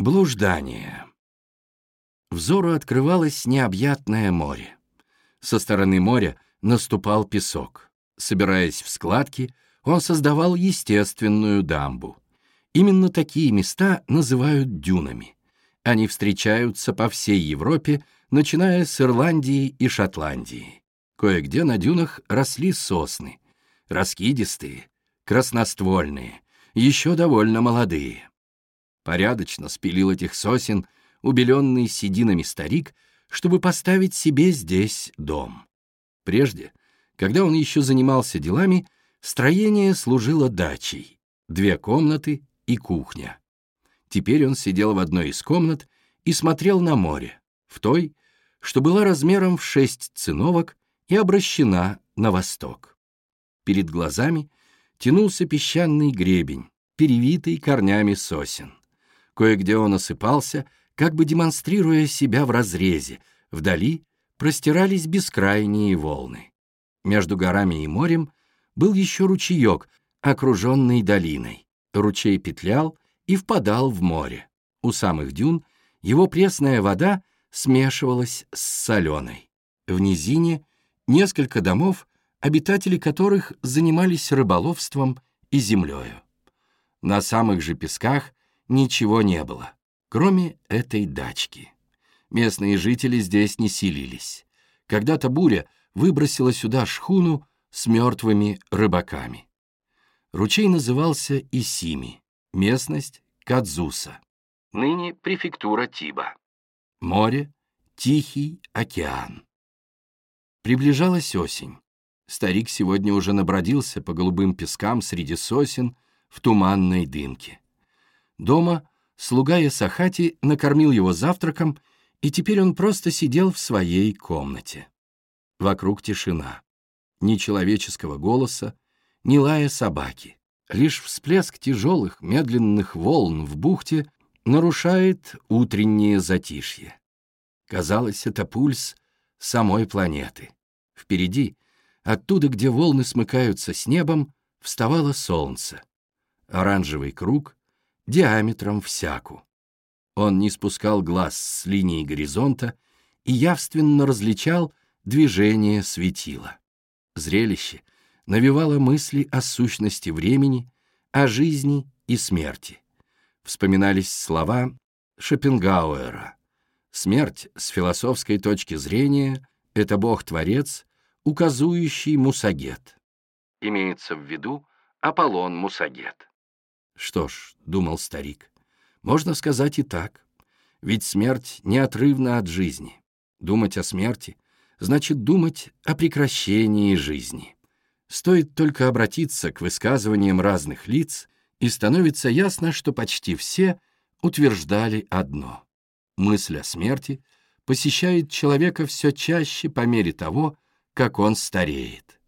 Блуждание. Взору открывалось необъятное море. Со стороны моря наступал песок. Собираясь в складки, он создавал естественную дамбу. Именно такие места называют дюнами. Они встречаются по всей Европе, начиная с Ирландии и Шотландии. Кое-где на дюнах росли сосны, раскидистые, красноствольные, еще довольно молодые. Порядочно спилил этих сосен убеленный сединами старик, чтобы поставить себе здесь дом. Прежде, когда он еще занимался делами, строение служило дачей, две комнаты и кухня. Теперь он сидел в одной из комнат и смотрел на море, в той, что была размером в шесть циновок и обращена на восток. Перед глазами тянулся песчаный гребень, перевитый корнями сосен. Кое-где он осыпался, как бы демонстрируя себя в разрезе. Вдали простирались бескрайние волны. Между горами и морем был еще ручеек, окруженный долиной. Ручей петлял и впадал в море. У самых дюн его пресная вода смешивалась с соленой. В низине несколько домов, обитатели которых занимались рыболовством и землею. На самых же песках ничего не было, кроме этой дачки. Местные жители здесь не селились. Когда-то буря выбросила сюда шхуну с мертвыми рыбаками. Ручей назывался Исими, местность Кадзуса, ныне префектура Тиба. Море — Тихий океан. Приближалась осень. Старик сегодня уже набродился по голубым пескам среди сосен в туманной дымке. Дома слуга Ясахати накормил его завтраком, и теперь он просто сидел в своей комнате. Вокруг тишина. Ни человеческого голоса, ни лая собаки. Лишь всплеск тяжелых, медленных волн в бухте нарушает утреннее затишье. Казалось, это пульс самой планеты. Впереди, оттуда, где волны смыкаются с небом, вставало солнце. Оранжевый круг диаметром всяку. Он не спускал глаз с линии горизонта и явственно различал движение светила. Зрелище навевало мысли о сущности времени, о жизни и смерти. Вспоминались слова Шопенгауэра. Смерть с философской точки зрения — это бог-творец, указующий Мусагет. Имеется в виду Аполлон Мусагет. Что ж, — думал старик, — можно сказать и так. Ведь смерть неотрывна от жизни. Думать о смерти значит думать о прекращении жизни. Стоит только обратиться к высказываниям разных лиц, и становится ясно, что почти все утверждали одно. Мысль о смерти посещает человека все чаще по мере того, как он стареет.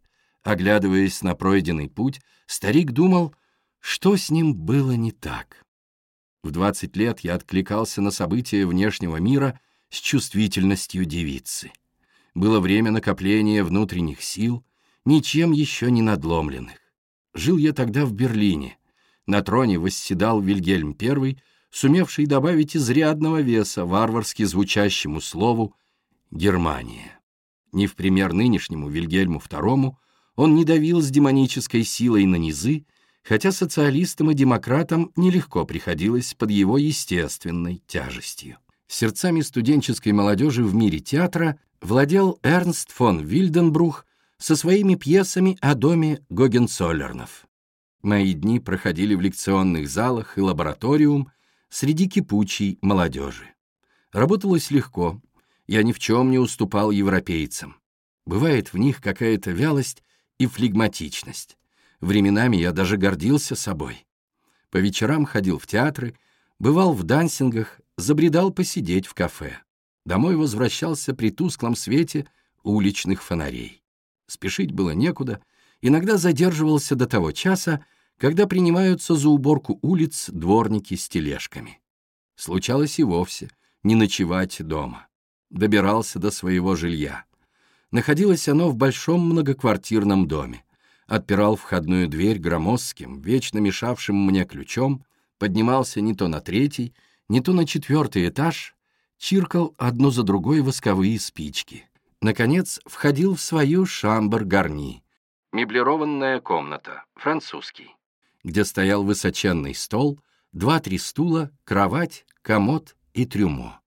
Оглядываясь на пройденный путь, старик думал, что с ним было не так? В 20 лет я откликался на события внешнего мира с чувствительностью девицы. Было время накопления внутренних сил, ничем еще не надломленных. Жил я тогда в Берлине. На троне восседал Вильгельм I, сумевший добавить изрядного веса варварски звучащему слову «Германия». Не в пример нынешнему Вильгельму II он не давил с демонической силой на низы, хотя социалистам и демократам нелегко приходилось под его естественной тяжестью. Сердцами студенческой молодежи в мире театра владел Эрнст фон Вильденбрух со своими пьесами о доме Гогенцоллернов. Мои дни проходили в лекционных залах и лабораториум среди кипучей молодежи. Работалось легко, я ни в чем не уступал европейцам. Бывает в них какая-то вялость и флегматичность. Временами я даже гордился собой. По вечерам ходил в театры, бывал в дансингах, забредал посидеть в кафе. Домой возвращался при тусклом свете уличных фонарей. Спешить было некуда, иногда задерживался до того часа, когда принимаются за уборку улиц дворники с тележками. Случалось и вовсе не ночевать дома. Добирался до своего жилья. Находилось оно в большом многоквартирном доме отпирал входную дверь громоздким, вечно мешавшим мне ключом, поднимался не то на третий, не то на четвертый этаж, чиркал одну за другой восковые спички. Наконец, входил в свою шамбар-гарни, меблированная комната, французский, где стоял высоченный стол, два-три стула, кровать, комод и трюмо.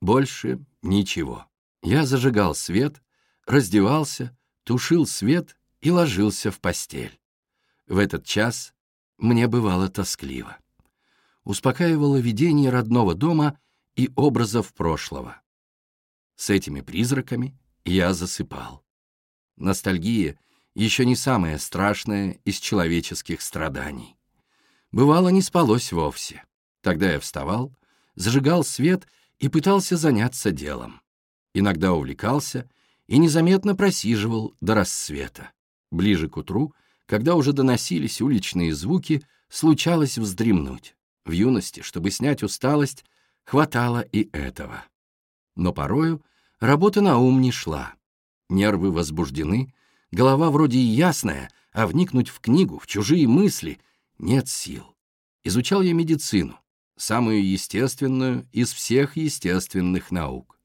Больше ничего. Я зажигал свет, раздевался, тушил свет и ложился в постель. В этот час мне бывало тоскливо. Успокаивало видение родного дома и образов прошлого. С этими призраками я засыпал. Ностальгия еще не самое страшное из человеческих страданий. Бывало, не спалось вовсе. Тогда я вставал, зажигал свет и пытался заняться делом. Иногда увлекался и незаметно просиживал до рассвета. Ближе к утру, когда уже доносились уличные звуки, случалось вздремнуть. В юности, чтобы снять усталость, хватало и этого. Но порою работа на ум не шла. Нервы возбуждены, голова вроде и ясная, а вникнуть в книгу, в чужие мысли нет сил. Изучал я медицину, самую естественную из всех естественных наук.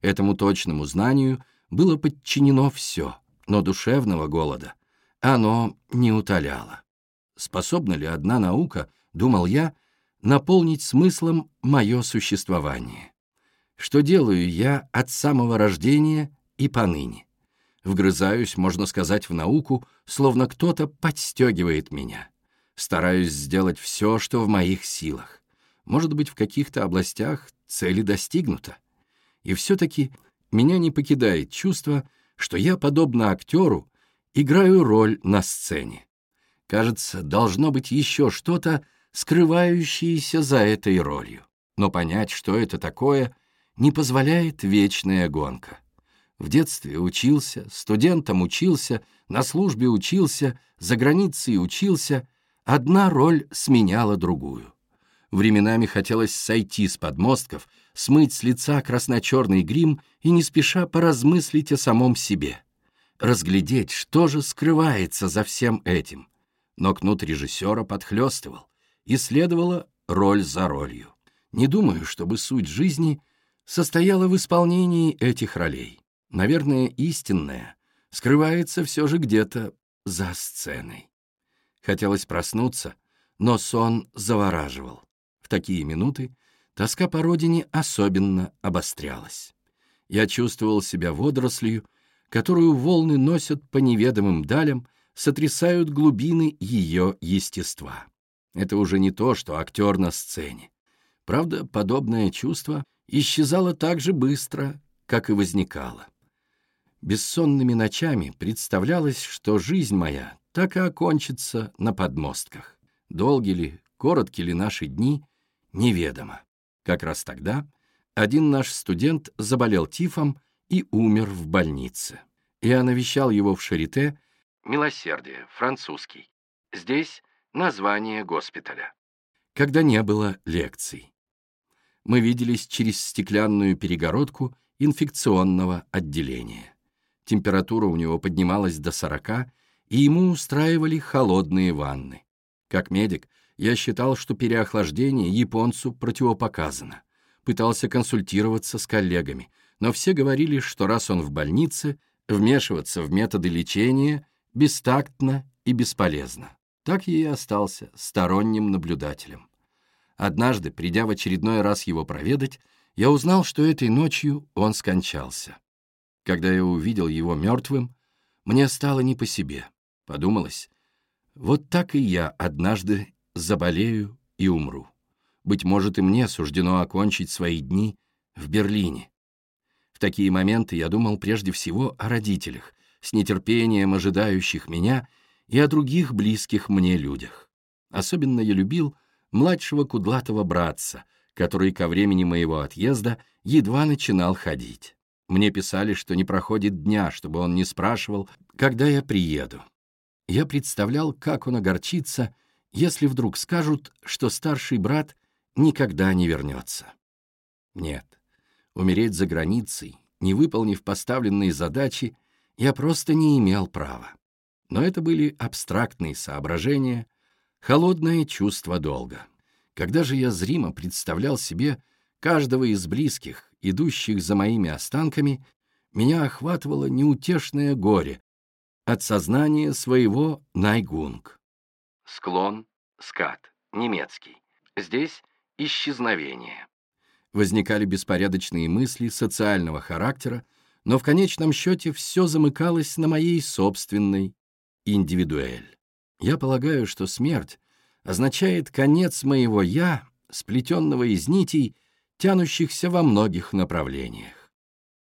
Этому точному знанию было подчинено все, но душевного голода оно не утоляло. Способна ли одна наука, думал я, наполнить смыслом мое существование? Что делаю я от самого рождения и поныне? Вгрызаюсь, можно сказать, в науку, словно кто-то подстегивает меня. Стараюсь сделать все, что в моих силах. Может быть, в каких-то областях цели достигнута. И все-таки меня не покидает чувство, что я, подобно актеру, играю роль на сцене. Кажется, должно быть еще что-то, скрывающееся за этой ролью. Но понять, что это такое, не позволяет вечная гонка. В детстве учился, студентом учился, на службе учился, за границей учился. Одна роль сменяла другую. Временами хотелось сойти с подмостков, смыть с лица красно-черный грим и не спеша поразмыслить о самом себе. Разглядеть, что же скрывается за всем этим. Но кнут режиссера подхлестывал, и следовала роль за ролью. Не думаю, чтобы суть жизни состояла в исполнении этих ролей наверное, истинное, скрывается все же где-то за сценой. Хотелось проснуться, но сон завораживал. В такие минуты тоска по родине особенно обострялась. Я чувствовал себя водорослью, которую волны носят по неведомым далям, сотрясают глубины ее естества. Это уже не то, что актер на сцене. Правда, подобное чувство исчезало так же быстро, как и возникало. Бессонными ночами представлялось, что жизнь моя так и окончится на подмостках. Долги ли, коротки ли наши дни, неведомо. Как раз тогда один наш студент заболел тифом и умер в больнице. Я навещал его в Шарите, «Милосердие», французский. Здесь название госпиталя. Когда не было лекций. Мы виделись через стеклянную перегородку инфекционного отделения. Температура у него поднималась до 40, и ему устраивали холодные ванны. Как медик, я считал, что переохлаждение японцу противопоказано. Пытался консультироваться с коллегами, но все говорили, что раз он в больнице, вмешиваться в методы лечения бестактно и бесполезно. Так я и остался сторонним наблюдателем. Однажды, придя в очередной раз его проведать, я узнал, что этой ночью он скончался. Когда я увидел его мертвым, мне стало не по себе. Подумалось, вот так и я однажды заболею и умру. Быть может, и мне суждено окончить свои дни в Берлине. В такие моменты я думал прежде всего о родителях, с нетерпением ожидающих меня и о других близких мне людях. Особенно я любил младшего кудлатого братца, который ко времени моего отъезда едва начинал ходить. Мне писали, что не проходит дня, чтобы он не спрашивал, когда я приеду. Я представлял, как он огорчится, если вдруг скажут, что старший брат никогда не вернется. Нет, умереть за границей, не выполнив поставленные задачи, я просто не имел права. Но это были абстрактные соображения, холодное чувство долга. Когда же я зримо представлял себе каждого из близких, идущих за моими останками, меня охватывало неутешное горе от сознания своего найгунг. Склон, скат, немецкий. Здесь исчезновение. Возникали беспорядочные мысли социального характера, но в конечном счете все замыкалось на моей собственной индивидуэль. Я полагаю, что смерть означает конец моего «я», сплетенного из нитей, тянущихся во многих направлениях.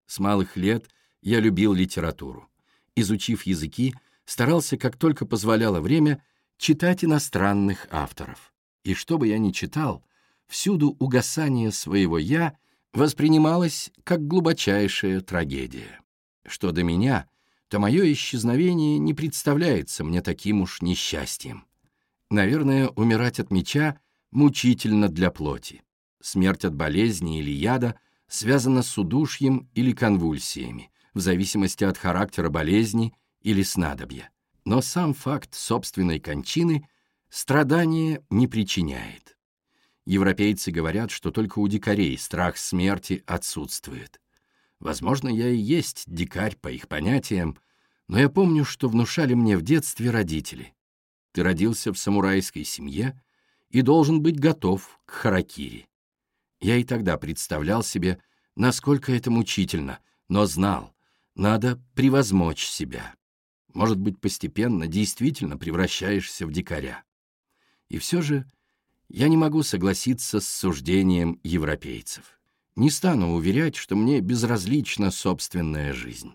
С малых лет я любил литературу. Изучив языки, старался, как только позволяло время, читать иностранных авторов. И что бы я ни читал, всюду угасание своего «я» воспринималось как глубочайшая трагедия. Что до меня, то мое исчезновение не представляется мне таким уж несчастьем. Наверное, умирать от меча мучительно для плоти. Смерть от болезни или яда связана с удушьем или конвульсиями, в зависимости от характера болезни или снадобья. Но сам факт собственной кончины страдания не причиняет. Европейцы говорят, что только у дикарей страх смерти отсутствует. Возможно, я и есть дикарь по их понятиям, но я помню, что внушали мне в детстве родители. Ты родился в самурайской семье и должен быть готов к харакири. Я и тогда представлял себе, насколько это мучительно, но знал, надо превозмочь себя. Может быть, постепенно действительно превращаешься в дикаря. И все же я не могу согласиться с суждением европейцев. Не стану уверять, что мне безразлична собственная жизнь.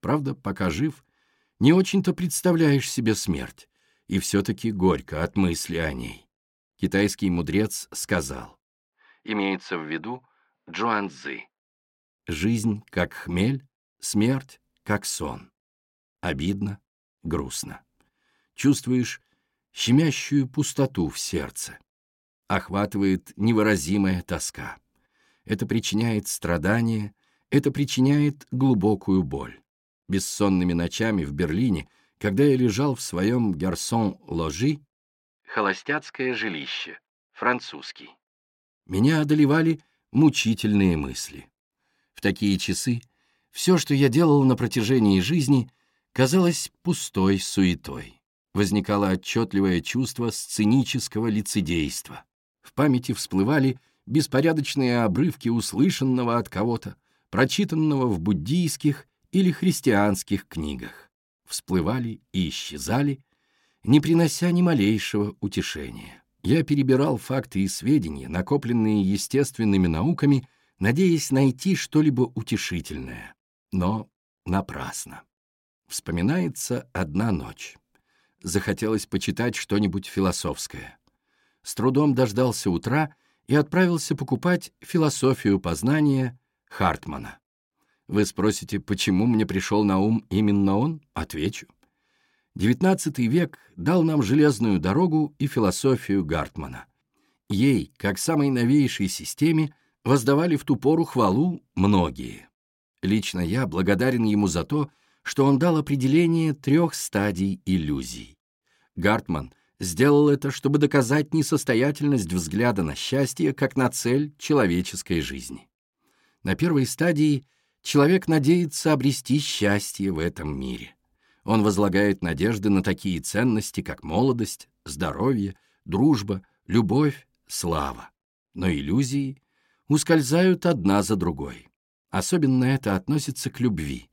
Правда, пока жив, не очень-то представляешь себе смерть, и все-таки горько от мысли о ней. Китайский мудрец сказал. Имеется в виду Джуан Цзы. Жизнь как хмель, смерть как сон. Обидно, грустно. Чувствуешь щемящую пустоту в сердце. Охватывает невыразимая тоска. Это причиняет страдания, это причиняет глубокую боль. Бессонными ночами в Берлине когда я лежал в своем гарсон-ложи, холостяцкое жилище, французский, меня одолевали мучительные мысли. В такие часы все, что я делал на протяжении жизни, казалось пустой суетой. Возникало отчетливое чувство сценического лицедейства. В памяти всплывали беспорядочные обрывки услышанного от кого-то, прочитанного в буддийских или христианских книгах всплывали и исчезали, не принося ни малейшего утешения. Я перебирал факты и сведения, накопленные естественными науками, надеясь найти что-либо утешительное. Но напрасно. Вспоминается одна ночь. Захотелось почитать что-нибудь философское. С трудом дождался утра и отправился покупать философию познания Хартмана. Вы спросите, почему мне пришел на ум именно он? Отвечу. XIX век дал нам железную дорогу и философию Гартмана. Ей, как самой новейшей системе, воздавали в ту пору хвалу многие. Лично я благодарен ему за то, что он дал определение трех стадий иллюзий. Гартман сделал это, чтобы доказать несостоятельность взгляда на счастье как на цель человеческой жизни. На первой стадии – человек надеется обрести счастье в этом мире. Он возлагает надежды на такие ценности, как молодость, здоровье, дружба, любовь, слава. Но иллюзии ускользают одна за другой. Особенно это относится к любви.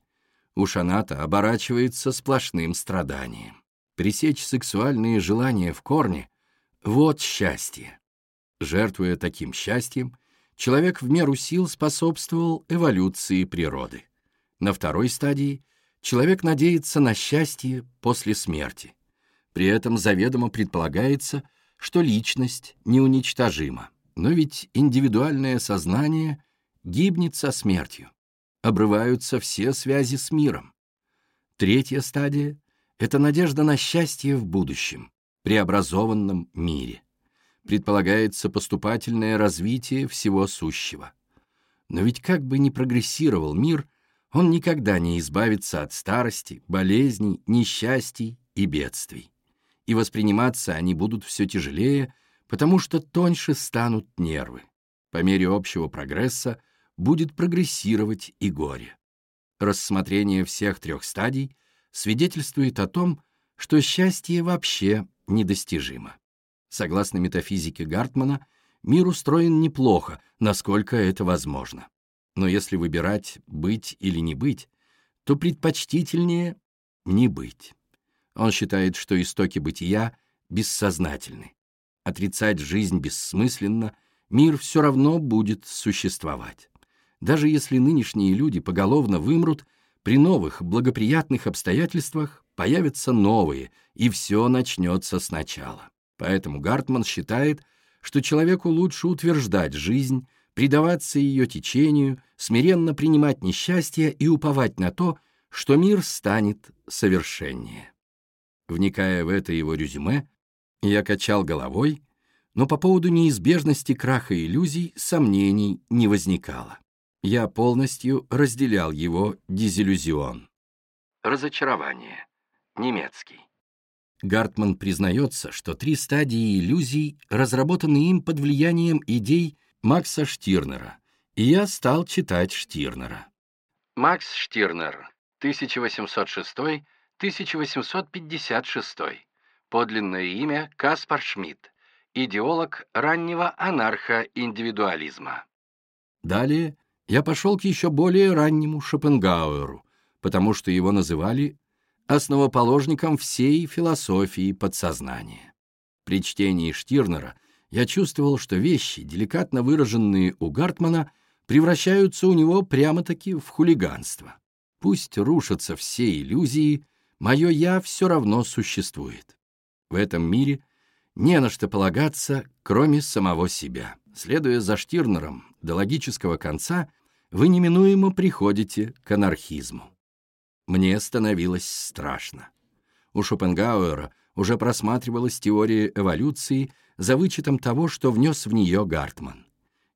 Уж она-то оборачивается сплошным страданием. Пресечь сексуальные желания в корне — вот счастье. Жертвуя таким счастьем, человек в меру сил способствовал эволюции природы. На второй стадии человек надеется на счастье после смерти. При этом заведомо предполагается, что личность неуничтожима. Но ведь индивидуальное сознание гибнет со смертью. Обрываются все связи с миром. Третья стадия — это надежда на счастье в будущем, преобразованном мире предполагается поступательное развитие всего сущего. Но ведь как бы ни прогрессировал мир, он никогда не избавится от старости, болезней, несчастий и бедствий. И восприниматься они будут все тяжелее, потому что тоньше станут нервы. По мере общего прогресса будет прогрессировать и горе. Рассмотрение всех трех стадий свидетельствует о том, что счастье вообще недостижимо. Согласно метафизике Гартмана, мир устроен неплохо, насколько это возможно. Но если выбирать быть или не быть, то предпочтительнее не быть. Он считает, что истоки бытия бессознательны. Отрицать жизнь бессмысленно, мир все равно будет существовать. Даже если нынешние люди поголовно вымрут, при новых благоприятных обстоятельствах появятся новые, и все начнется сначала. Поэтому Гартман считает, что человеку лучше утверждать жизнь, предаваться ее течению, смиренно принимать несчастье и уповать на то, что мир станет совершеннее. Вникая в это его резюме, я качал головой, но по поводу неизбежности краха иллюзий сомнений не возникало. Я полностью разделял его дезиллюзион. Разочарование. Немецкий. Гартман признается, что три стадии иллюзий разработаны им под влиянием идей Макса Штирнера, и я стал читать Штирнера. Макс Штирнер, 1806-1856. Подлинное имя Каспар Шмидт, идеолог раннего анархо-индивидуализма. Далее я пошел к еще более раннему Шопенгауэру, потому что его называли основоположником всей философии подсознания. При чтении Штирнера я чувствовал, что вещи, деликатно выраженные у Гартмана, превращаются у него прямо-таки в хулиганство. Пусть рушатся все иллюзии, мое «я» все равно существует. В этом мире не на что полагаться, кроме самого себя. Следуя за Штирнером до логического конца, вы неминуемо приходите к анархизму. Мне становилось страшно. У Шопенгауэра уже просматривалась теория эволюции за вычетом того, что внес в нее Гартман.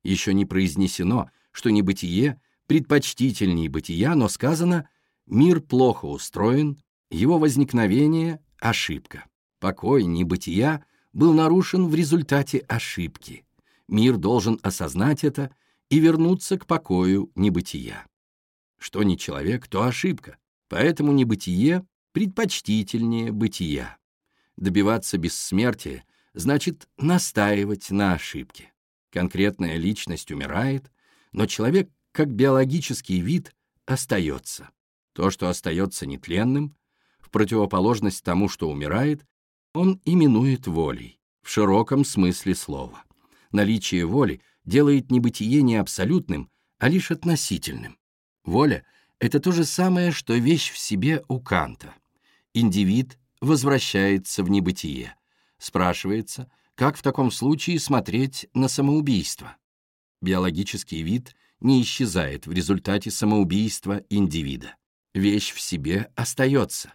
Еще не произнесено, что небытие предпочтительнее бытия, но сказано «мир плохо устроен, его возникновение — ошибка». Покой небытия был нарушен в результате ошибки. Мир должен осознать это и вернуться к покою небытия. Что не человек, то ошибка. Поэтому небытие предпочтительнее бытия. Добиваться бессмертия значит настаивать на ошибке. Конкретная личность умирает, но человек, как биологический вид, остается. То, что остается нетленным, в противоположность тому, что умирает, он именует волей, в широком смысле слова. Наличие воли делает небытие не абсолютным, а лишь относительным. Воля — это то же самое, что вещь в себе у Канта. Индивид возвращается в небытие. Спрашивается, как в таком случае смотреть на самоубийство? Биологический вид не исчезает в результате самоубийства индивида. Вещь в себе остается.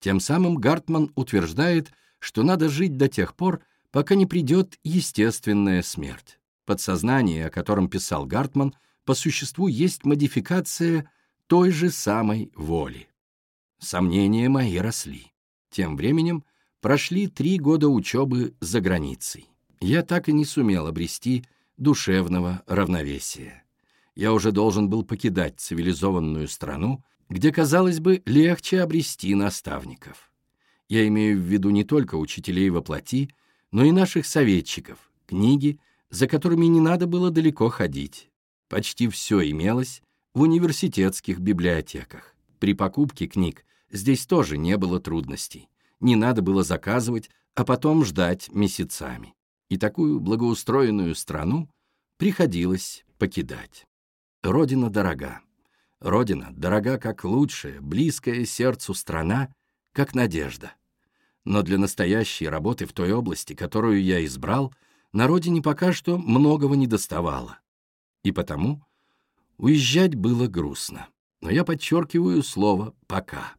Тем самым Гартман утверждает, что надо жить до тех пор, пока не придет естественная смерть. Подсознание, о котором писал Гартман, по существу есть модификация той же самой воли. Сомнения мои росли. Тем временем прошли три года учебы за границей. Я так и не сумел обрести душевного равновесия. Я уже должен был покидать цивилизованную страну, где, казалось бы, легче обрести наставников. Я имею в виду не только учителей во плоти, но и наших советчиков, книги, за которыми не надо было далеко ходить. Почти все имелось, в университетских библиотеках. При покупке книг здесь тоже не было трудностей. Не надо было заказывать, а потом ждать месяцами. И такую благоустроенную страну приходилось покидать. Родина дорога. Родина дорога как лучшая, близкая сердцу страна, как надежда. Но для настоящей работы в той области, которую я избрал, на родине пока что многого не доставало. И потому Уезжать было грустно, но я подчеркиваю слово «пока».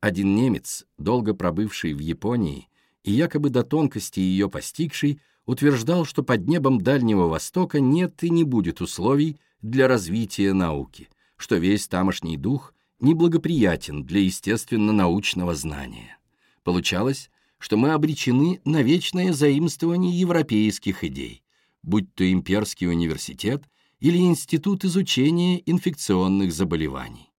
Один немец, долго пробывший в Японии и якобы до тонкости ее постигший, утверждал, что под небом Дальнего Востока нет и не будет условий для развития науки, что весь тамошний дух неблагоприятен для естественно-научного знания. Получалось, что мы обречены на вечное заимствование европейских идей, будь то имперский университет или институт изучения инфекционных заболеваний.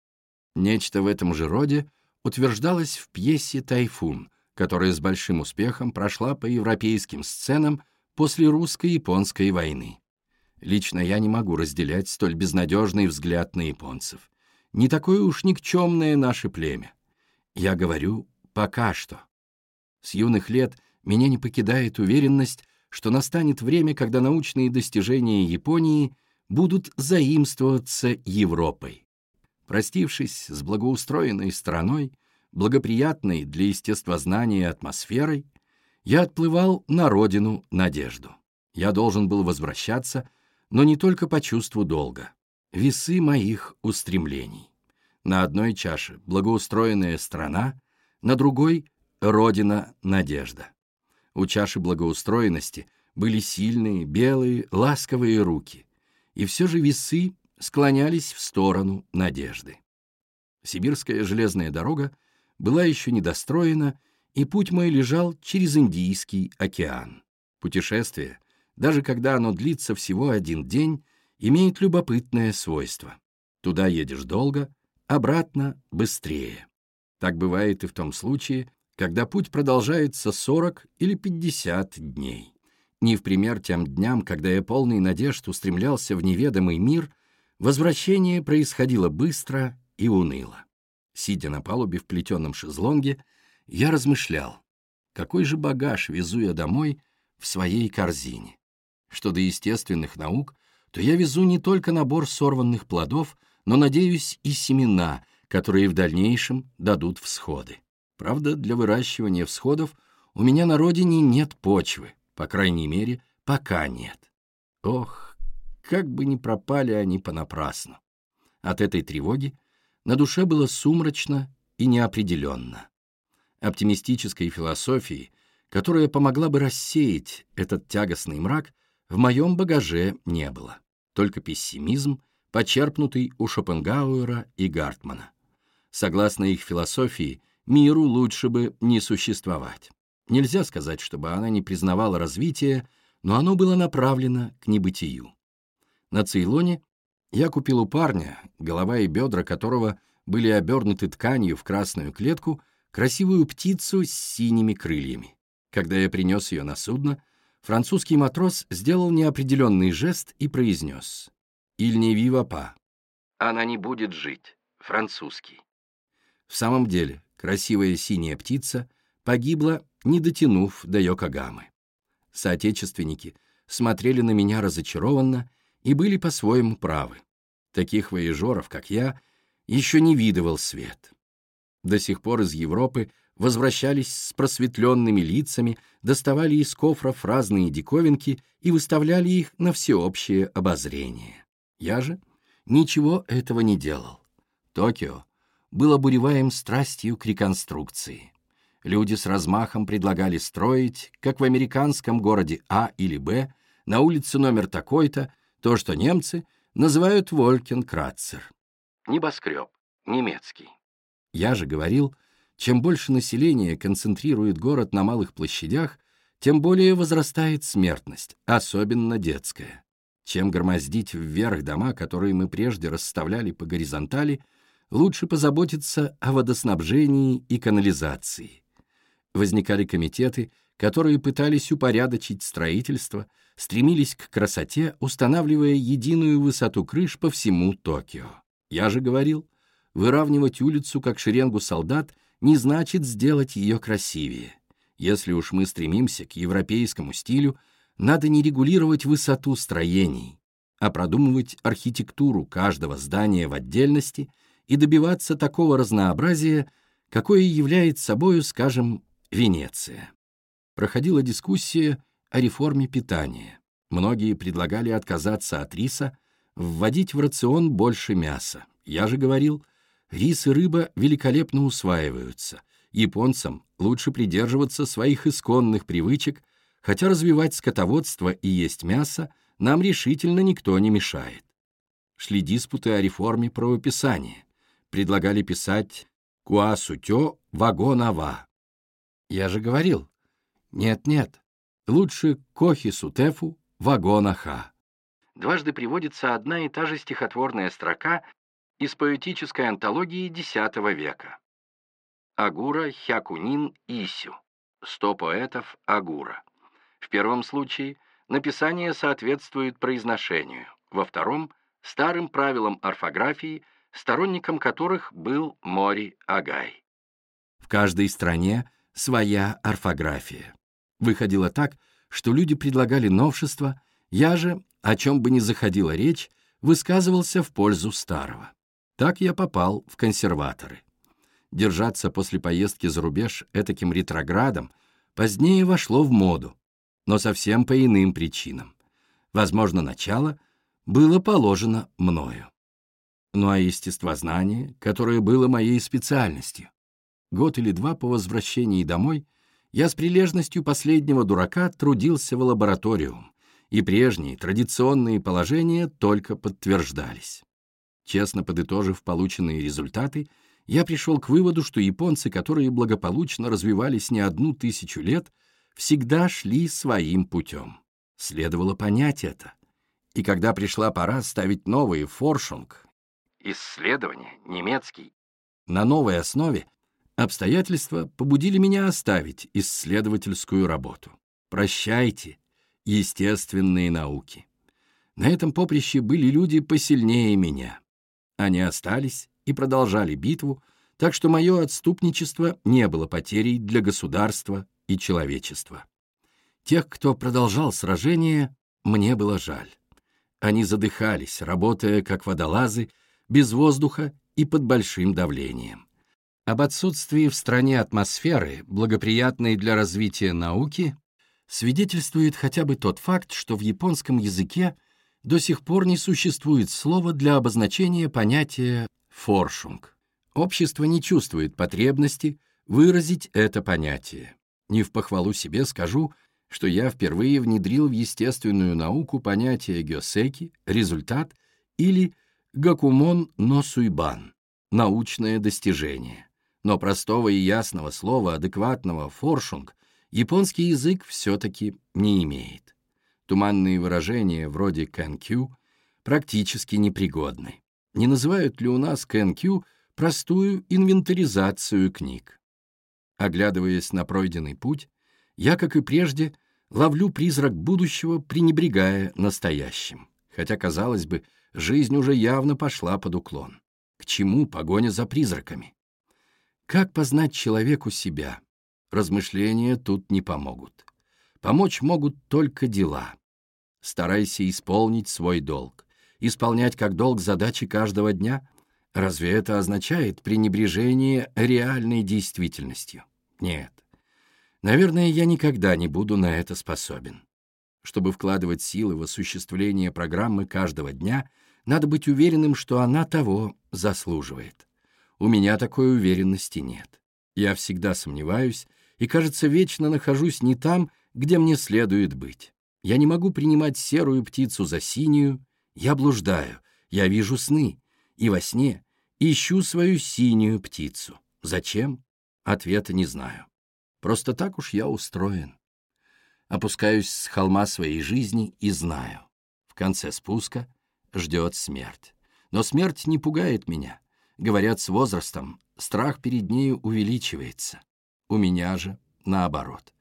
Нечто в этом же роде утверждалось в пьесе «Тайфун», которая с большим успехом прошла по европейским сценам после русско-японской войны. Лично я не могу разделять столь безнадежный взгляд на японцев. Не такое уж никчемное наше племя. Я говорю «пока что». С юных лет меня не покидает уверенность, что настанет время, когда научные достижения Японии будут заимствоваться Европой. Простившись с благоустроенной страной, благоприятной для естествознания атмосферой, я отплывал на родину надежду. Я должен был возвращаться, но не только по чувству долга. Весы моих устремлений. На одной чаше благоустроенная страна, на другой — родина надежда. У чаши благоустроенности были сильные, белые, ласковые руки, и все же весы склонялись в сторону надежды. Сибирская железная дорога была еще недостроена, и путь мой лежал через Индийский океан. Путешествие, даже когда оно длится всего один день, имеет любопытное свойство. Туда едешь долго, обратно быстрее. Так бывает и в том случае, когда путь продолжается 40 или 50 дней. Не в пример тем дням, когда я полный надежд устремлялся в неведомый мир, возвращение происходило быстро и уныло. Сидя на палубе в плетеном шезлонге, я размышлял, какой же багаж везу я домой в своей корзине. Что до естественных наук, то я везу не только набор сорванных плодов, но, надеюсь, и семена, которые в дальнейшем дадут всходы. Правда, для выращивания всходов у меня на родине нет почвы, по крайней мере, пока нет. Ох, как бы ни пропали они понапрасну. От этой тревоги на душе было сумрачно и неопределенно оптимистической философии, которая помогла бы рассеять этот тягостный мрак, в моем багаже не было. Только пессимизм, почерпнутый у Шопенгауэра и Гартмана. Согласно их философии, миру лучше бы не существовать. Нельзя сказать, чтобы она не признавала развитие, но оно было направлено к небытию. На Цейлоне я купил у парня, голова и бедра которого были обернуты тканью в красную клетку, красивую птицу с синими крыльями. Когда я принес ее на судно, французский матрос сделал неопределенный жест и произнес «Il ne viva pas». «Она не будет жить», французский. В самом деле, красивая синяя птица погибла, не дотянув до Йокогамы. Соотечественники смотрели на меня разочарованно и были по-своему правы. Таких воежоров, как я, еще не видывал свет до сих пор из Европы возвращались с просветленными лицами, доставали из кофров разные диковинки и выставляли их на всеобщее обозрение. Я же ничего этого не делал. Токио был обуреваем страстью к реконструкции. Люди с размахом предлагали строить, как в американском городе А или Б, на улице номер такой-то, то, что немцы называют Волькенкратцер. Небоскреб, немецкий. Я же говорил, чем больше населения концентрирует город на малых площадях, тем более возрастает смертность, особенно детская. Чем громоздить вверх дома, которые мы прежде расставляли по горизонтали, лучше позаботиться о водоснабжении и канализации. Возникали комитеты, которые пытались упорядочить строительство, стремились к красоте, устанавливая единую высоту крыш по всему Токио. Я же говорил, Выравнивать улицу как шеренгу солдат не значит сделать ее красивее. Если уж мы стремимся к европейскому стилю, надо не регулировать высоту строений, а продумывать архитектуру каждого здания в отдельности и добиваться такого разнообразия, какое является собою, скажем, Венеция. Проходила дискуссия о реформе питания. Многие предлагали отказаться от риса, вводить в рацион больше мяса. Я же говорил – рис и рыба великолепно усваиваются. Японцам лучше придерживаться своих исконных привычек, хотя развивать скотоводство и есть мясо нам решительно никто не мешает. Шли диспуты о реформе правописания. Предлагали писать «Куасутё вагонава». Я же говорил. Нет-нет, лучше Кохи Сутефу вагона Ха. Дважды приводится одна и та же стихотворная строка из поэтической антологии X века. Агура Хякунин Исю. Сто поэтов Агура. В первом случае написание соответствует произношению, во втором — старым правилам орфографии, сторонником которых был Мори Агай. В каждой стране своя орфография. Выходило так, что люди предлагали новшества, я же, о чем бы ни заходила речь, высказывался в пользу старого. Так я попал в консерваторы. Держаться после поездки за рубеж этаким ретроградом позднее вошло в моду, но совсем по иным причинам. Возможно, начало было положено мною. Ну а естествознание, которое было моей специальностью. Год или два по возвращении домой я с прилежностью последнего дурака трудился в лабораториум, и прежние традиционные положения только подтверждались. Честно подытожив полученные результаты, я пришел к выводу, что японцы, которые благополучно развивались не одну тысячу лет, всегда шли своим путем. Следовало понять это. И когда пришла пора ставить новые форшунг, исследования, немецкий, на новой основе, обстоятельства побудили меня оставить исследовательскую работу. Прощайте, естественные науки. На этом поприще были люди посильнее меня. Они остались и продолжали битву, так что мое отступничество не было потерей для государства и человечества. Тех, кто продолжал сражение, мне было жаль. Они задыхались, работая как водолазы, без воздуха и под большим давлением. Об отсутствии в стране атмосферы, благоприятной для развития науки, свидетельствует хотя бы тот факт, что в японском языке до сих пор не существует слова для обозначения понятия «форшунг». Общество не чувствует потребности выразить это понятие. Не в похвалу себе скажу, что я впервые внедрил в естественную науку понятие гёсеки, результат, или гакумон но суйбан, научное достижение. Но простого и ясного слова, адекватного форшунг, японский язык все-таки не имеет туманные выражения вроде «кэнкю» практически непригодны. Не называют ли у нас «кэнкю» простую инвентаризацию книг? Оглядываясь на пройденный путь, я, как и прежде, ловлю призрак будущего, пренебрегая настоящим. Хотя, казалось бы, жизнь уже явно пошла под уклон. К чему погоня за призраками? Как познать человеку себя? Размышления тут не помогут. Помочь могут только дела. Старайся исполнить свой долг. Исполнять как долг задачи каждого дня? Разве это означает пренебрежение реальной действительностью? Нет. Наверное, я никогда не буду на это способен. Чтобы вкладывать силы в осуществление программы каждого дня, надо быть уверенным, что она того заслуживает. У меня такой уверенности нет. Я всегда сомневаюсь и, кажется, вечно нахожусь не там, где мне следует быть. Я не могу принимать серую птицу за синюю, я блуждаю, я вижу сны, и во сне ищу свою синюю птицу. Зачем? Ответа не знаю. Просто так уж я устроен. Опускаюсь с холма своей жизни и знаю. В конце спуска ждет смерть. Но смерть не пугает меня. Говорят, с возрастом страх перед нею увеличивается. У меня же наоборот.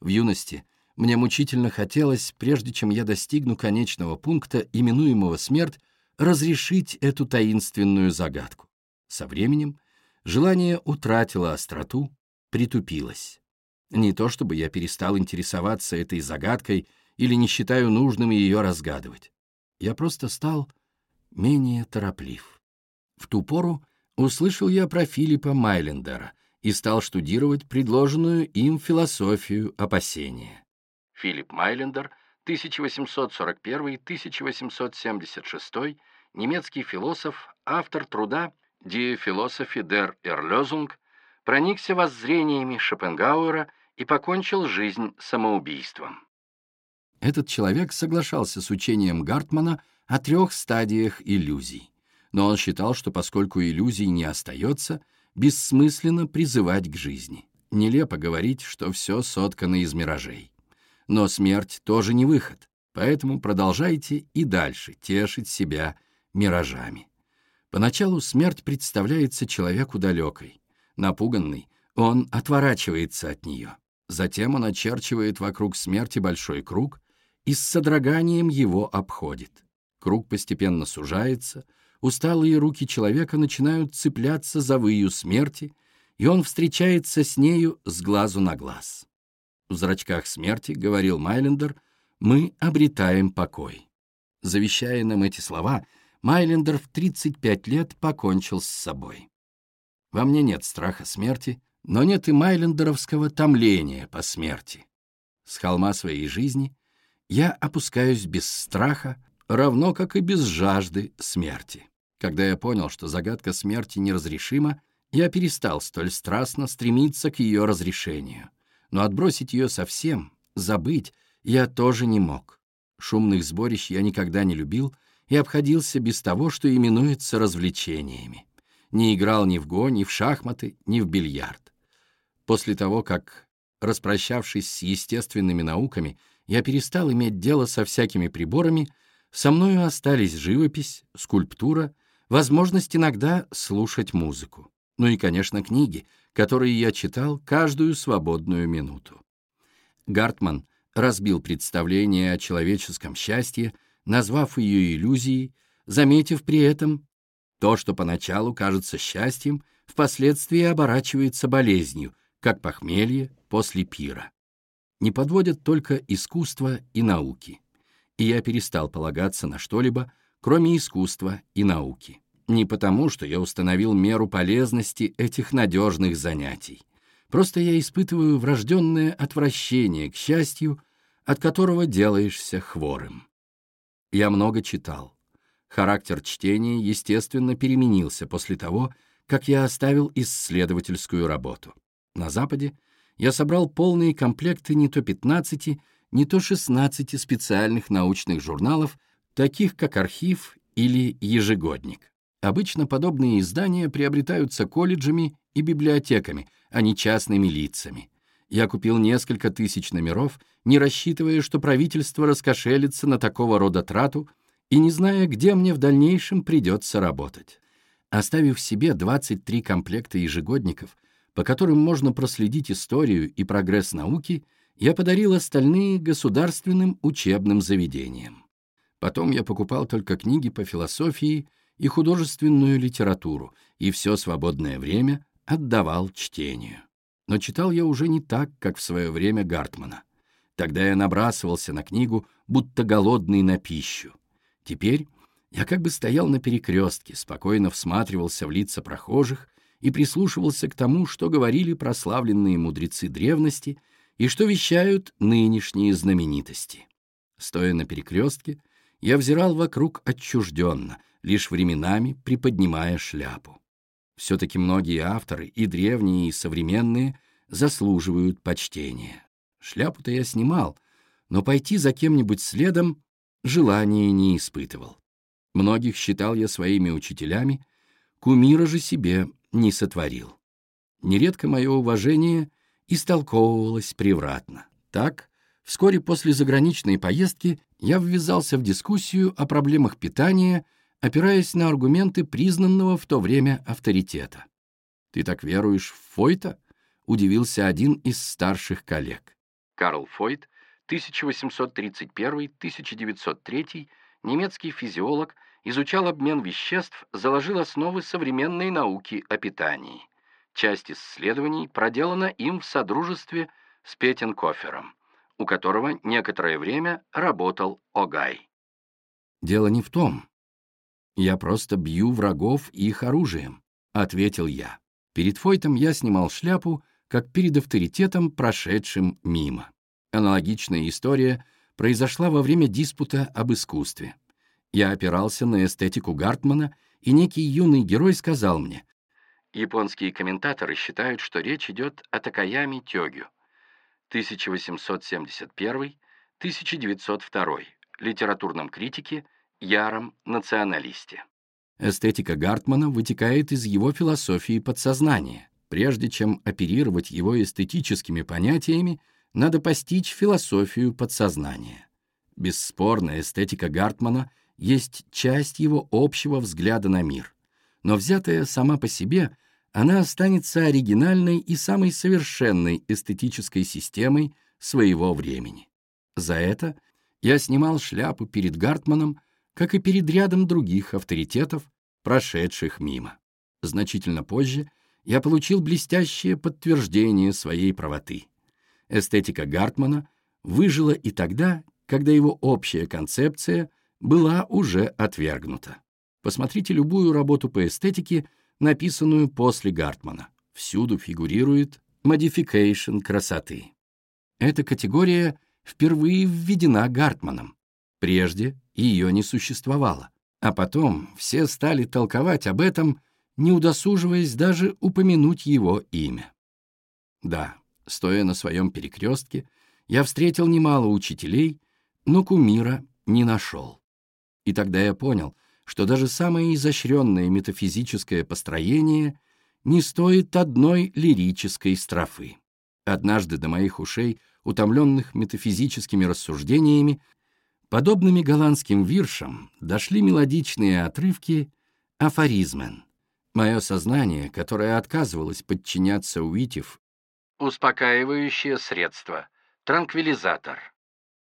В юности мне мучительно хотелось, прежде чем я достигну конечного пункта, именуемого смерть, разрешить эту таинственную загадку. Со временем желание утратило остроту, притупилось. Не то чтобы я перестал интересоваться этой загадкой или не считаю нужным ее разгадывать. Я просто стал менее тороплив. В ту пору услышал я про Филиппа Майлендера, и стал штудировать предложенную им философию опасения. Филипп Майлендер, 1841-1876, немецкий философ, автор труда «Die Philosophie der Erlösung», проникся воззрениями Шопенгауэра и покончил жизнь самоубийством. Этот человек соглашался с учением Гартмана о трех стадиях иллюзий, но он считал, что поскольку иллюзий не остается – бессмысленно призывать к жизни. Нелепо говорить, что все соткано из миражей. Но смерть тоже не выход, поэтому продолжайте и дальше тешить себя миражами. Поначалу смерть представляется человеку далекой. Напуганный, он отворачивается от нее. Затем он очерчивает вокруг смерти большой круг и с содроганием его обходит. Круг постепенно сужается, усталые руки человека начинают цепляться за выю смерти, и он встречается с нею с глазу на глаз. В зрачках смерти, говорил Майлендер, мы обретаем покой. Завещая нам эти слова, Майлендер в 35 лет покончил с собой. Во мне нет страха смерти, но нет и майлендеровского томления по смерти. С холма своей жизни я опускаюсь без страха, равно как и без жажды смерти. Когда я понял, что загадка смерти неразрешима, я перестал столь страстно стремиться к ее разрешению. Но отбросить ее совсем, забыть, я тоже не мог. Шумных сборищ я никогда не любил и обходился без того, что именуется развлечениями. Не играл ни в го, ни в шахматы, ни в бильярд. После того, как, распрощавшись с естественными науками, я перестал иметь дело со всякими приборами, со мною остались живопись, скульптура, возможность иногда слушать музыку. Ну и, конечно, книги, которые я читал каждую свободную минуту. Гартман разбил представление о человеческом счастье, назвав ее иллюзией, заметив при этом, то, что поначалу кажется счастьем, впоследствии оборачивается болезнью, как похмелье после пира. Не подводят только искусство и науки. И я перестал полагаться на что-либо, кроме искусства и науки. Не потому, что я установил меру полезности этих надежных занятий. Просто я испытываю врожденное отвращение к счастью, от которого делаешься хворым. Я много читал. Характер чтения, естественно, переменился после того, как я оставил исследовательскую работу. На Западе я собрал полные комплекты не то 15, не то 16 специальных научных журналов, таких как «Архив» или «Ежегодник». Обычно подобные издания приобретаются колледжами и библиотеками, а не частными лицами. Я купил несколько тысяч номеров, не рассчитывая, что правительство раскошелится на такого рода трату и не зная, где мне в дальнейшем придется работать. Оставив себе 23 комплекта ежегодников, по которым можно проследить историю и прогресс науки, я подарил остальные государственным учебным заведениям. Потом я покупал только книги по философии и художественную литературу, и все свободное время отдавал чтению. Но читал я уже не так, как в свое время Гартмана. Тогда я набрасывался на книгу, будто голодный на пищу. Теперь я как бы стоял на перекрестке, спокойно всматривался в лица прохожих и прислушивался к тому, что говорили прославленные мудрецы древности и что вещают нынешние знаменитости. Стоя на перекрестке, я взирал вокруг отчужденно — лишь временами приподнимая шляпу. Все-таки многие авторы, и древние, и современные, заслуживают почтения. Шляпу-то я снимал, но пойти за кем-нибудь следом желания не испытывал. Многих считал я своими учителями, кумира же себе не сотворил. Нередко мое уважение истолковывалось превратно. Так, вскоре после заграничной поездки я ввязался в дискуссию о проблемах питания опираясь на аргументы признанного в то время авторитета. «Ты так веруешь в Фойта?» — удивился один из старших коллег. Карл Фойт, 1831-1903, немецкий физиолог, изучал обмен веществ, заложил основы современной науки о питании. Часть исследований проделана им в содружестве с Петенкофером, у которого некоторое время работал Огай. Дело не в том, «Я просто бью врагов их оружием», — ответил я. Перед Фойтом я снимал шляпу, как перед авторитетом, прошедшим мимо. Аналогичная история произошла во время диспута об искусстве. Я опирался на эстетику Гартмана, и некий юный герой сказал мне, «Японские комментаторы считают, что речь идет о Такаяме Тёгю, 1871-1902, литературном критике, яром националисте. Эстетика Гартмана вытекает из его философии подсознания. Прежде чем оперировать его эстетическими понятиями, надо постичь философию подсознания. Бесспорно, эстетика Гартмана есть часть его общего взгляда на мир. Но взятая сама по себе, она останется оригинальной и самой совершенной эстетической системой своего времени. За это я снимал шляпу перед Гартманом, как и перед рядом других авторитетов, прошедших мимо. Значительно позже я получил блестящее подтверждение своей правоты. Эстетика Гартмана выжила и тогда, когда его общая концепция была уже отвергнута. Посмотрите любую работу по эстетике, написанную после Гартмана. Всюду фигурирует modification красоты. Эта категория впервые введена Гартманом. Прежде ее не существовало. А потом все стали толковать об этом, не удосуживаясь даже упомянуть его имя. Да, стоя на своем перекрестке, я встретил немало учителей, но кумира не нашел. И тогда я понял, что даже самое изощренное метафизическое построение не стоит одной лирической строфы. Однажды до моих ушей, утомленных метафизическими рассуждениями, Подобными голландским виршам дошли мелодичные отрывки афоризмен. Мое сознание, которое отказывалось подчиняться Уитев, успокаивающее средство, транквилизатор.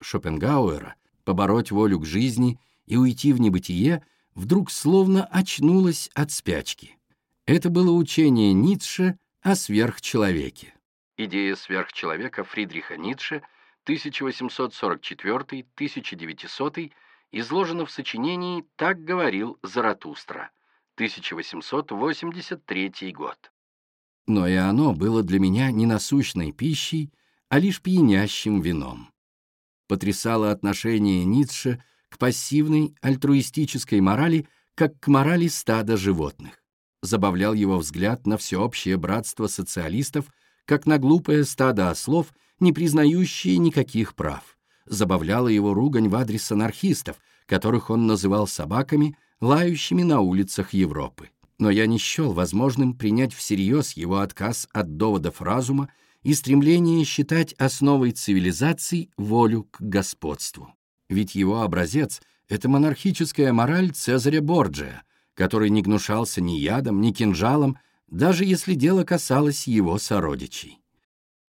Шопенгауэра, побороть волю к жизни и уйти в небытие, вдруг словно очнулась от спячки. Это было учение Ницше о сверхчеловеке. Идея сверхчеловека Фридриха Ницше – 1844-1900 изложено в сочинении «Так говорил Заратустра», 1883 год. Но и оно было для меня не насущной пищей, а лишь пьянящим вином. Потрясало отношение Ницше к пассивной альтруистической морали, как к морали стада животных. Забавлял его взгляд на всеобщее братство социалистов, как на глупое стадо ослов — не признающие никаких прав. Забавляла его ругань в адрес анархистов, которых он называл собаками, лающими на улицах Европы. Но я не счел возможным принять всерьез его отказ от доводов разума и стремление считать основой цивилизаций волю к господству. Ведь его образец — это монархическая мораль Цезаря Борджия, который не гнушался ни ядом, ни кинжалом, даже если дело касалось его сородичей.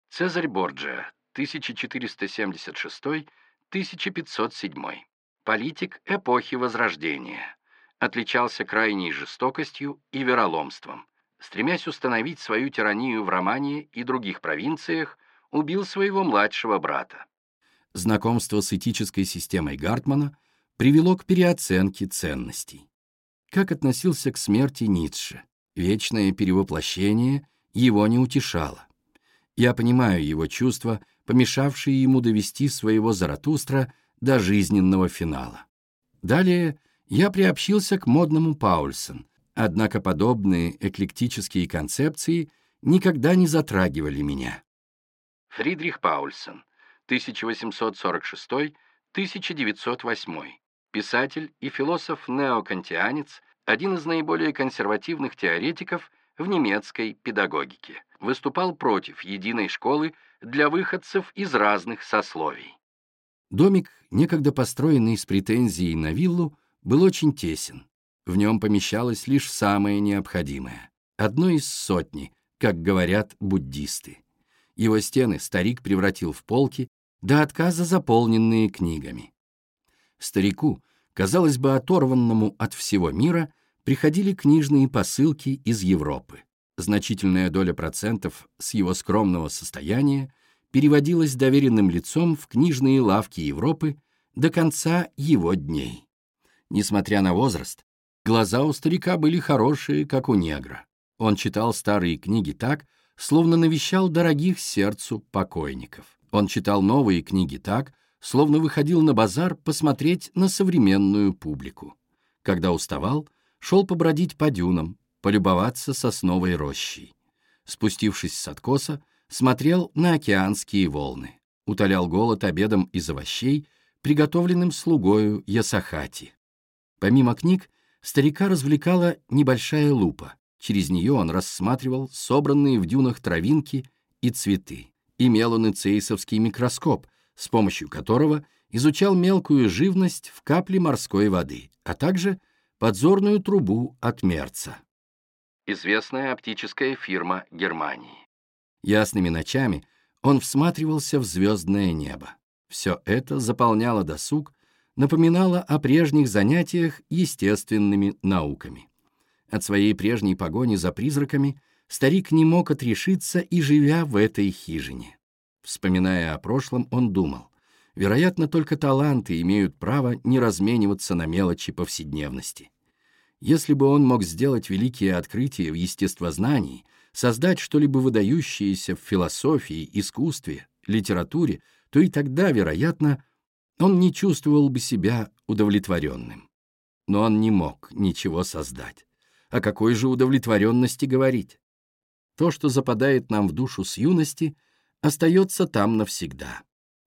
Цезарь Борджиа, 1476-1507. Политик эпохи Возрождения. Отличался крайней жестокостью и вероломством. Стремясь установить свою тиранию в Романии и других провинциях, убил своего младшего брата. Знакомство с этической системой Гартмана привело к переоценке ценностей. Как относился к смерти Ницше? Вечное перевоплощение его не утешало. Я понимаю его чувства, помешавшие ему довести своего Заратустра до жизненного финала. Далее я приобщился к модному Паульсон, однако подобные эклектические концепции никогда не затрагивали меня. Фридрих Паульсон, 1846-1908, писатель и философ-неокантианец, один из наиболее консервативных теоретиков в немецкой педагогике выступал против единой школы для выходцев из разных сословий. Домик, некогда построенный с претензией на виллу, был очень тесен. В нем помещалось лишь самое необходимое. Одно из сотни, как говорят буддисты. Его стены старик превратил в полки, до отказа заполненные книгами. Старику, казалось бы, оторванному от всего мира, приходили книжные посылки из Европы значительная доля процентов с его скромного состояния переводилась доверенным лицом в книжные лавки Европы до конца его дней. Несмотря на возраст, глаза у старика были хорошие, как у негра. Он читал старые книги так, словно навещал дорогих сердцу покойников. Он читал новые книги так, словно выходил на базар посмотреть на современную публику. Когда уставал, шел побродить по дюнам, полюбоваться сосновой рощей. Спустившись с откоса, смотрел на океанские волны, утолял голод обедом из овощей, приготовленным слугою Ясахати. Помимо книг, старика развлекала небольшая лупа, Через нее он рассматривал собранные в дюнах травинки и цветы. Имел он и цейсовский микроскоп, с помощью которого изучал мелкую живность в капле морской воды, а также подзорную трубу от Мерца. Известная оптическая фирма Германии. Ясными ночами он всматривался в звездное небо. Все это заполняло досуг, напоминало о прежних занятиях естественными науками. От своей прежней погони за призраками старик не мог отрешиться и живя в этой хижине. Вспоминая о прошлом, он думал, вероятно, только таланты имеют право не размениваться на мелочи повседневности. Если бы он мог сделать великие открытия в естествознании, создать что-либо выдающееся в философии, искусстве, литературе, то и тогда, вероятно, он не чувствовал бы себя удовлетворенным. Но он не мог ничего создать. О какой же удовлетворенности говорить? То, что западает нам в душу с юности, остается там навсегда.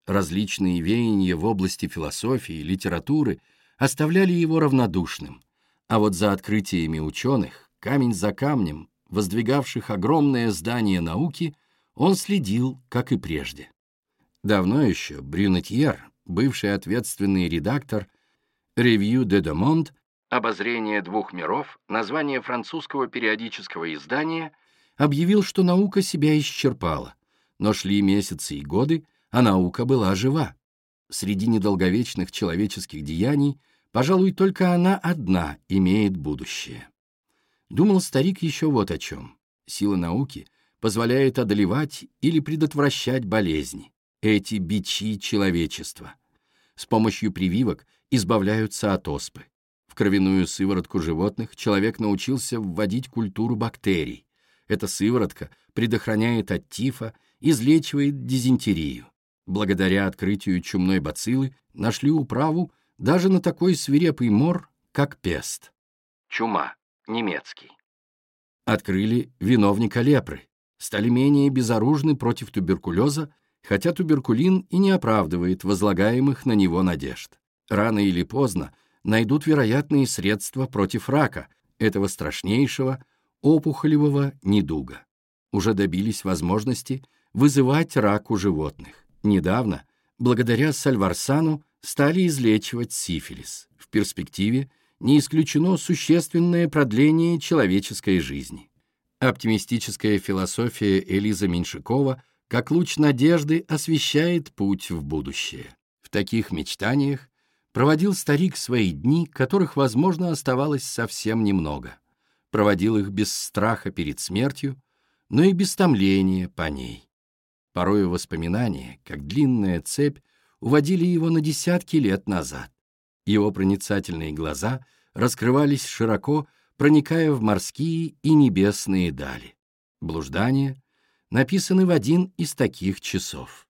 Различные веяния в области философии, литературы оставляли его равнодушным, а вот за открытиями ученых, камень за камнем, воздвигавших огромное здание науки, он следил, как и прежде. Давно еще Брюнетьер, бывший ответственный редактор «Ревью де Демонт», «Обозрение двух миров», название французского периодического издания, объявил, что наука себя исчерпала, но шли месяцы и годы, а наука была жива. Среди недолговечных человеческих деяний, пожалуй, только она одна имеет будущее. Думал старик еще вот о чем. Сила науки позволяет одолевать или предотвращать болезни эти бичи человечества. С помощью прививок избавляются от оспы. В кровяную сыворотку животных человек научился вводить культуру бактерий. Эта сыворотка предохраняет от тифа, излечивает дизентерию. Благодаря открытию чумной бациллы нашли управу даже на такой свирепый мор, как пест. Чума, немецкий. Открыли виновника лепры, стали менее безоружны против туберкулеза хотя туберкулин и не оправдывает возлагаемых на него надежд. Рано или поздно найдут вероятные средства против рака, этого страшнейшего опухолевого недуга. Уже добились возможности вызывать рак у животных. Недавно, благодаря Сальварсану, стали излечивать сифилис. В перспективе не исключено существенное продление человеческой жизни. Оптимистическая философия Элиза Меньшикова – как луч надежды освещает путь в будущее. В таких мечтаниях проводил старик свои дни, которых, возможно, оставалось совсем немного. Проводил их без страха перед смертью, но и без томления по ней. Порою воспоминания, как длинная цепь, уводили его на десятки лет назад. Его проницательные глаза раскрывались широко, проникая в морские и небесные дали. Блуждания написаны в один из таких часов.